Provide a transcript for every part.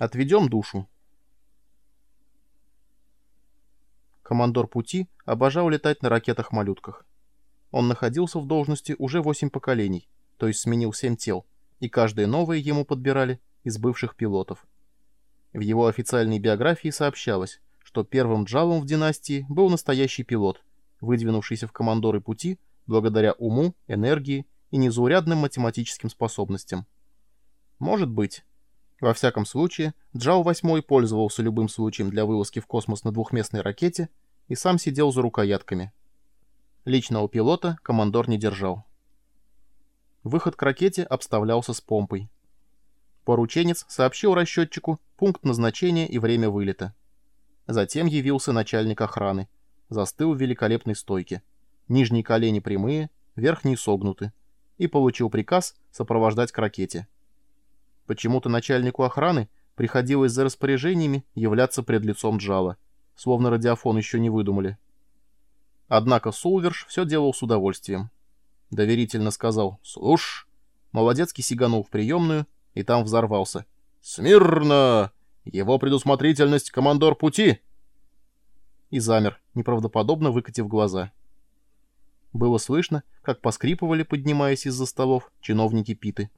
Отведем душу. Командор пути обожал летать на ракетах-малютках. Он находился в должности уже 8 поколений, то есть сменил 7 тел, и каждое новое ему подбирали из бывших пилотов. В его официальной биографии сообщалось, что первым джалом в династии был настоящий пилот, выдвинувшийся в командоры пути благодаря уму, энергии и незаурядным математическим способностям. Может быть. Во всяком случае, Джао 8 пользовался любым случаем для вылазки в космос на двухместной ракете и сам сидел за рукоятками. Личного пилота командор не держал. Выход к ракете обставлялся с помпой. Порученец сообщил расчетчику пункт назначения и время вылета. Затем явился начальник охраны. Застыл в великолепной стойке. Нижние колени прямые, верхние согнуты. И получил приказ сопровождать к ракете. Почему-то начальнику охраны приходилось за распоряжениями являться пред лицом Джала, словно радиофон еще не выдумали. Однако Сулверш все делал с удовольствием. Доверительно сказал «Слушь». Молодецкий сиганул в приемную, и там взорвался. «Смирно! Его предусмотрительность — командор пути!» И замер, неправдоподобно выкатив глаза. Было слышно, как поскрипывали, поднимаясь из-за столов, чиновники Питы.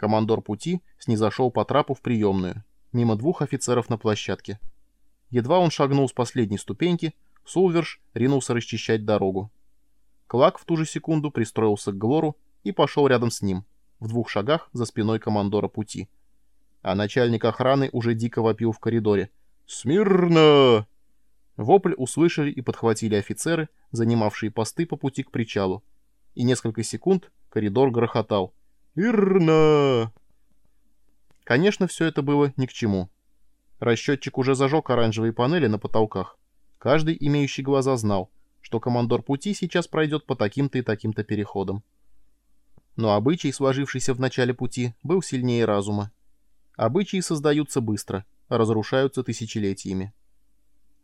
Командор пути снизошел по трапу в приемную, мимо двух офицеров на площадке. Едва он шагнул с последней ступеньки, Сулверш ринулся расчищать дорогу. Клак в ту же секунду пристроился к Глору и пошел рядом с ним, в двух шагах за спиной командора пути. А начальник охраны уже дико вопил в коридоре. «Смирно!» Вопль услышали и подхватили офицеры, занимавшие посты по пути к причалу. И несколько секунд коридор грохотал. «Ирна!» Конечно, все это было ни к чему. Расчетчик уже зажег оранжевые панели на потолках. Каждый, имеющий глаза, знал, что командор пути сейчас пройдет по таким-то и таким-то переходам. Но обычай, сложившийся в начале пути, был сильнее разума. Обычаи создаются быстро, разрушаются тысячелетиями.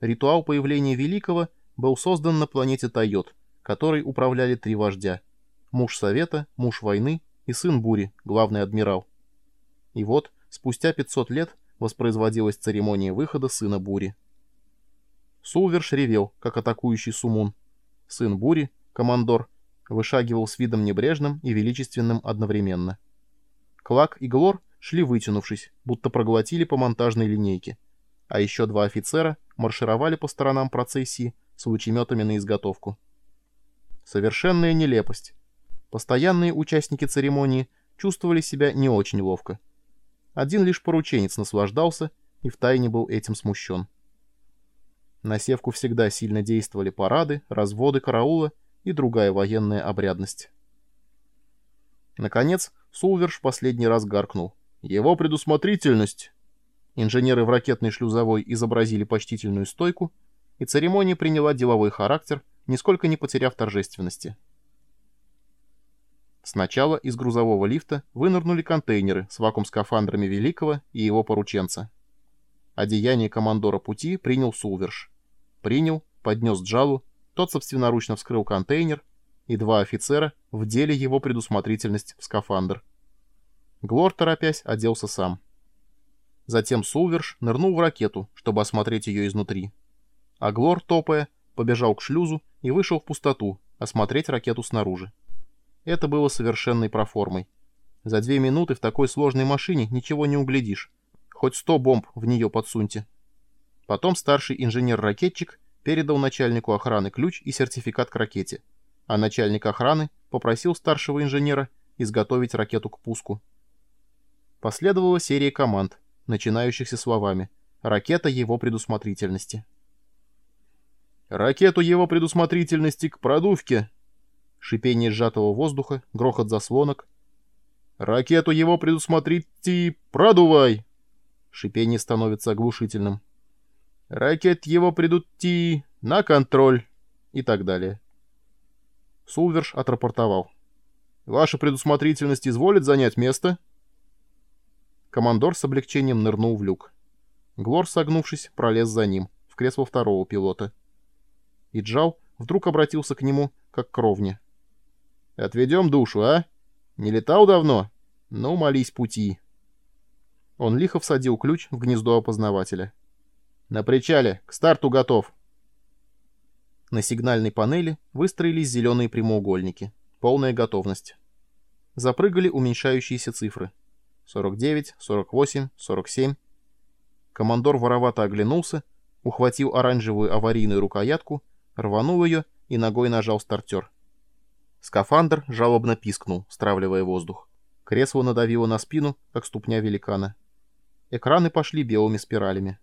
Ритуал появления Великого был создан на планете Тойот, которой управляли три вождя. Муж Совета, муж войны и сын Бури, главный адмирал. И вот, спустя 500 лет, воспроизводилась церемония выхода сына Бури. Сулверш ревел, как атакующий Сумун. Сын Бури, командор, вышагивал с видом небрежным и величественным одновременно. Клак и Глор шли вытянувшись, будто проглотили по монтажной линейке, а еще два офицера маршировали по сторонам процессии с лучеметами на изготовку. Совершенная нелепость. Постоянные участники церемонии чувствовали себя не очень ловко. Один лишь порученец наслаждался и втайне был этим смущен. На севку всегда сильно действовали парады, разводы караула и другая военная обрядность. Наконец, Сулверш последний раз гаркнул. «Его предусмотрительность!» Инженеры в ракетной шлюзовой изобразили почтительную стойку, и церемония приняла деловой характер, нисколько не потеряв торжественности. Сначала из грузового лифта вынырнули контейнеры с вакуум-скафандрами Великого и его порученца. Одеяние командора пути принял Сулверш. Принял, поднес Джалу, тот собственноручно вскрыл контейнер, и два офицера вдели его предусмотрительность в скафандр. Глор, торопясь, оделся сам. Затем Сулверш нырнул в ракету, чтобы осмотреть ее изнутри. А Глор, топая, побежал к шлюзу и вышел в пустоту, осмотреть ракету снаружи. Это было совершенной проформой. За две минуты в такой сложной машине ничего не углядишь. Хоть сто бомб в нее подсуньте. Потом старший инженер-ракетчик передал начальнику охраны ключ и сертификат к ракете, а начальник охраны попросил старшего инженера изготовить ракету к пуску. Последовала серия команд, начинающихся словами «Ракета его предусмотрительности». «Ракету его предусмотрительности к продувке!» Шипение сжатого воздуха, грохот заслонок. «Ракету его предусмотрите, продувай!» Шипение становится оглушительным. «Ракет его предути на контроль!» и так далее. Сулверш отрапортовал. «Ваша предусмотрительность изволит занять место?» Командор с облегчением нырнул в люк. Глор, согнувшись, пролез за ним, в кресло второго пилота. И Джал вдруг обратился к нему, как к ровне. Отведем душу, а? Не летал давно? Ну, молись пути. Он лихо всадил ключ в гнездо опознавателя. «На причале! К старту готов!» На сигнальной панели выстроились зеленые прямоугольники. Полная готовность. Запрыгали уменьшающиеся цифры. 49, 48, 47. Командор воровато оглянулся, ухватил оранжевую аварийную рукоятку, рванул ее и ногой нажал стартер. Скафандр жалобно пискнул, стравливая воздух. Кресло надавило на спину, как ступня великана. Экраны пошли белыми спиралями.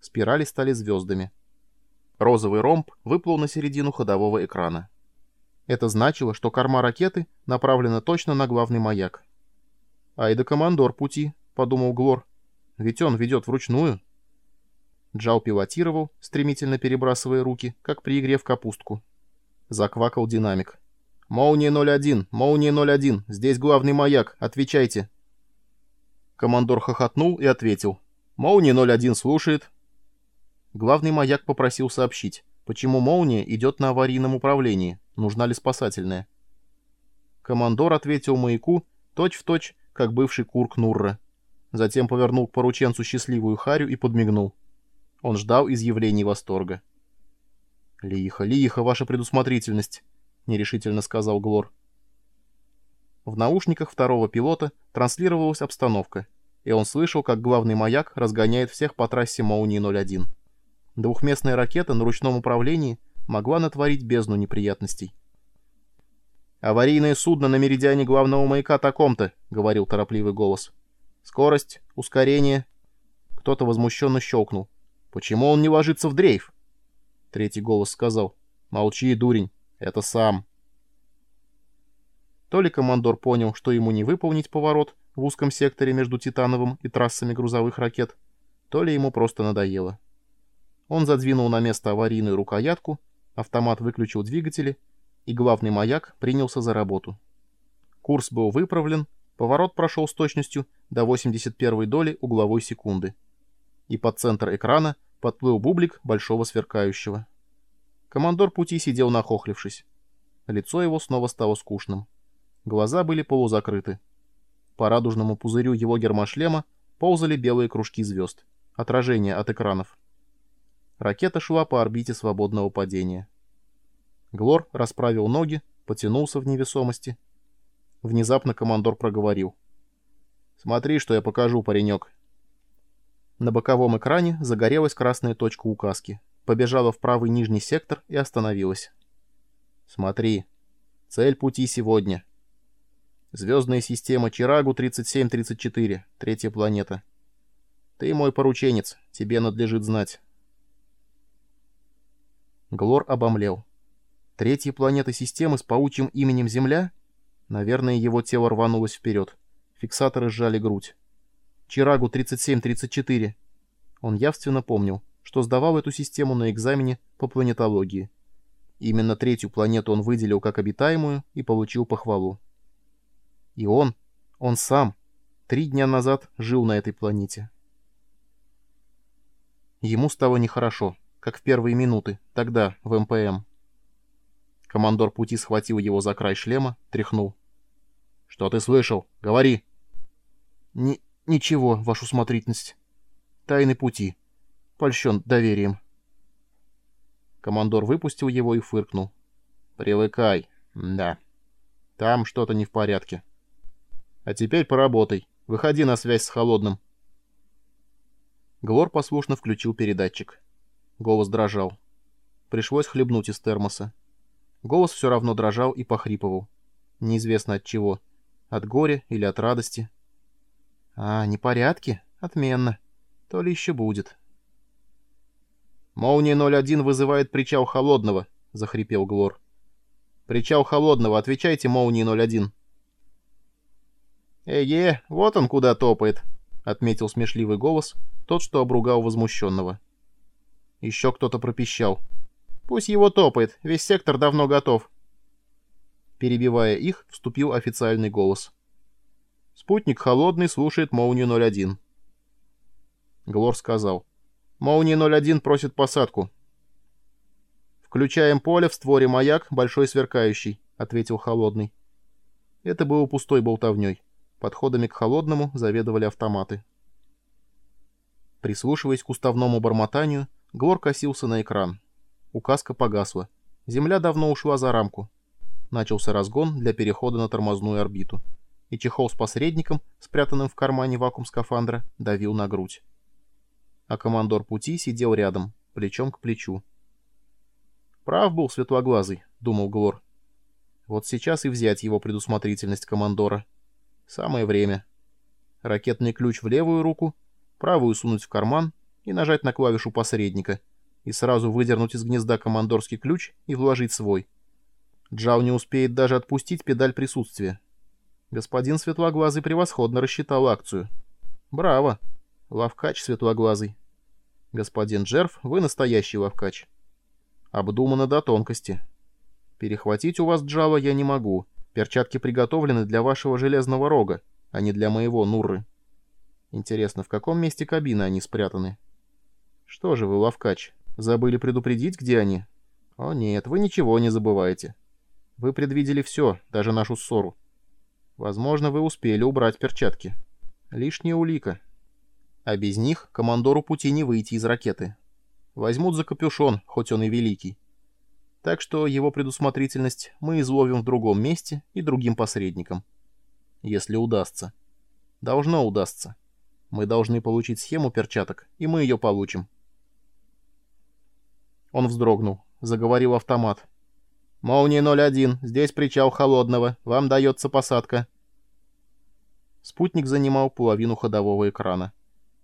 Спирали стали звездами. Розовый ромб выплыл на середину ходового экрана. Это значило, что корма ракеты направлена точно на главный маяк. «Ай да командор пути», — подумал Глор. «Ведь он ведет вручную». Джал пилотировал, стремительно перебрасывая руки, как при игре в капустку. Заквакал динамик. «Молния 01! Молния 01! Здесь главный маяк! Отвечайте!» Командор хохотнул и ответил. «Молния 01 слушает». Главный маяк попросил сообщить, почему молния идет на аварийном управлении, нужна ли спасательная. Командор ответил маяку точь-в-точь, точь, как бывший курк Нурра. Затем повернул к порученцу счастливую харю и подмигнул. Он ждал изъявлений восторга. «Лихо, лихо, ваша предусмотрительность!» Нерешительно сказал Глор. В наушниках второго пилота транслировалась обстановка, и он слышал, как главный маяк разгоняет всех по трассе Молнии-01. Двухместная ракета на ручном управлении могла натворить бездну неприятностей. «Аварийное судно на меридиане главного маяка таком-то», — говорил торопливый голос. «Скорость, ускорение». Кто-то возмущенно щелкнул. «Почему он не ложится в дрейф?» Третий голос сказал. «Молчи, дурень. Это сам. То ли командор понял, что ему не выполнить поворот в узком секторе между Титановым и трассами грузовых ракет, то ли ему просто надоело. Он задвинул на место аварийную рукоятку, автомат выключил двигатели, и главный маяк принялся за работу. Курс был выправлен, поворот прошел с точностью до 81 доли угловой секунды. И под центр экрана подплыл бублик большого сверкающего. Командор пути сидел нахохлившись. Лицо его снова стало скучным. Глаза были полузакрыты. По радужному пузырю его гермошлема ползали белые кружки звезд. Отражение от экранов. Ракета шла по орбите свободного падения. Глор расправил ноги, потянулся в невесомости. Внезапно командор проговорил. «Смотри, что я покажу, паренек». На боковом экране загорелась красная точка указки побежала в правый нижний сектор и остановилась. «Смотри. Цель пути сегодня. Звездная система Чирагу-3734, третья планета. Ты мой порученец, тебе надлежит знать». Глор обомлел. Третья планета системы с паучьим именем Земля? Наверное, его тело рванулось вперед. Фиксаторы сжали грудь. Чирагу-3734. Он явственно помнил что сдавал эту систему на экзамене по планетологии. Именно третью планету он выделил как обитаемую и получил похвалу. И он, он сам, три дня назад жил на этой планете. Ему стало нехорошо, как в первые минуты, тогда, в МПМ. Командор пути схватил его за край шлема, тряхнул. «Что ты слышал? Говори!» Ни «Ничего, вашу смотрительность. Тайны пути польщен доверием. Командор выпустил его и фыркнул. «Привыкай. Да. Там что-то не в порядке. А теперь поработай. Выходи на связь с Холодным». Глор послушно включил передатчик. Голос дрожал. Пришлось хлебнуть из термоса. Голос все равно дрожал и похрипывал. Неизвестно от чего. От горя или от радости. «А, непорядки? Отменно. То ли еще будет». «Молния 01 вызывает причал Холодного», — захрипел Глор. «Причал Холодного, отвечайте, Молнии 01». «Эге, вот он куда топает», — отметил смешливый голос, тот, что обругал возмущенного. Еще кто-то пропищал. «Пусть его топает, весь сектор давно готов». Перебивая их, вступил официальный голос. «Спутник Холодный слушает Молнию 01». Глор сказал. Молния 01 просит посадку. «Включаем поле в створе маяк, большой сверкающий», — ответил Холодный. Это было пустой болтовней. Подходами к Холодному заведовали автоматы. Прислушиваясь к уставному бормотанию, Глор косился на экран. Указка погасла. Земля давно ушла за рамку. Начался разгон для перехода на тормозную орбиту. И чехол с посредником, спрятанным в кармане вакуум-скафандра, давил на грудь. А командор пути сидел рядом, плечом к плечу. «Прав был светлоглазый», — думал Глор. «Вот сейчас и взять его предусмотрительность командора. Самое время. Ракетный ключ в левую руку, правую сунуть в карман и нажать на клавишу посредника, и сразу выдернуть из гнезда командорский ключ и вложить свой. Джау не успеет даже отпустить педаль присутствия. Господин Светлоглазый превосходно рассчитал акцию. Браво! Лавкач Светлоглазый. Господин Джерф, вы настоящий лавкач. Обдумано до тонкости. Перехватить у вас Джава я не могу. Перчатки приготовлены для вашего железного рога, а не для моего Нурры. Интересно, в каком месте кабины они спрятаны? Что же вы, лавкач, забыли предупредить, где они? О нет, вы ничего не забываете. Вы предвидели все, даже нашу ссору. Возможно, вы успели убрать перчатки. Лишняя улика. А без них командору пути не выйти из ракеты. Возьмут за капюшон, хоть он и великий. Так что его предусмотрительность мы изловим в другом месте и другим посредникам. Если удастся. Должно удастся. Мы должны получить схему перчаток, и мы ее получим. Он вздрогнул. Заговорил автомат. «Молния 01, здесь причал холодного. Вам дается посадка». Спутник занимал половину ходового экрана.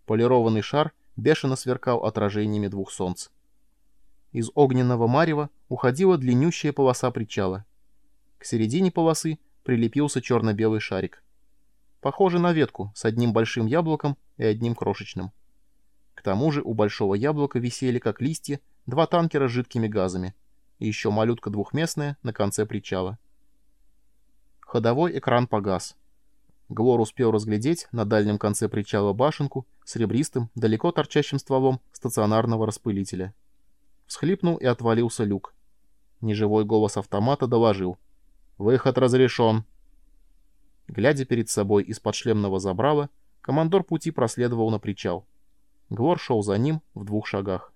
Полированный шар — бешено сверкал отражениями двух солнц. Из огненного марева уходила длиннющая полоса причала. К середине полосы прилепился черно-белый шарик. Похоже на ветку с одним большим яблоком и одним крошечным. К тому же у большого яблока висели, как листья, два танкера с жидкими газами и еще малютка двухместная на конце причала. Ходовой экран погас. Глор успел разглядеть на дальнем конце причала башенку с ребристым, далеко торчащим стволом стационарного распылителя. Всхлипнул и отвалился люк. Неживой голос автомата доложил. «Выход разрешен». Глядя перед собой из-под шлемного забрала, командор пути проследовал на причал. Глор шел за ним в двух шагах.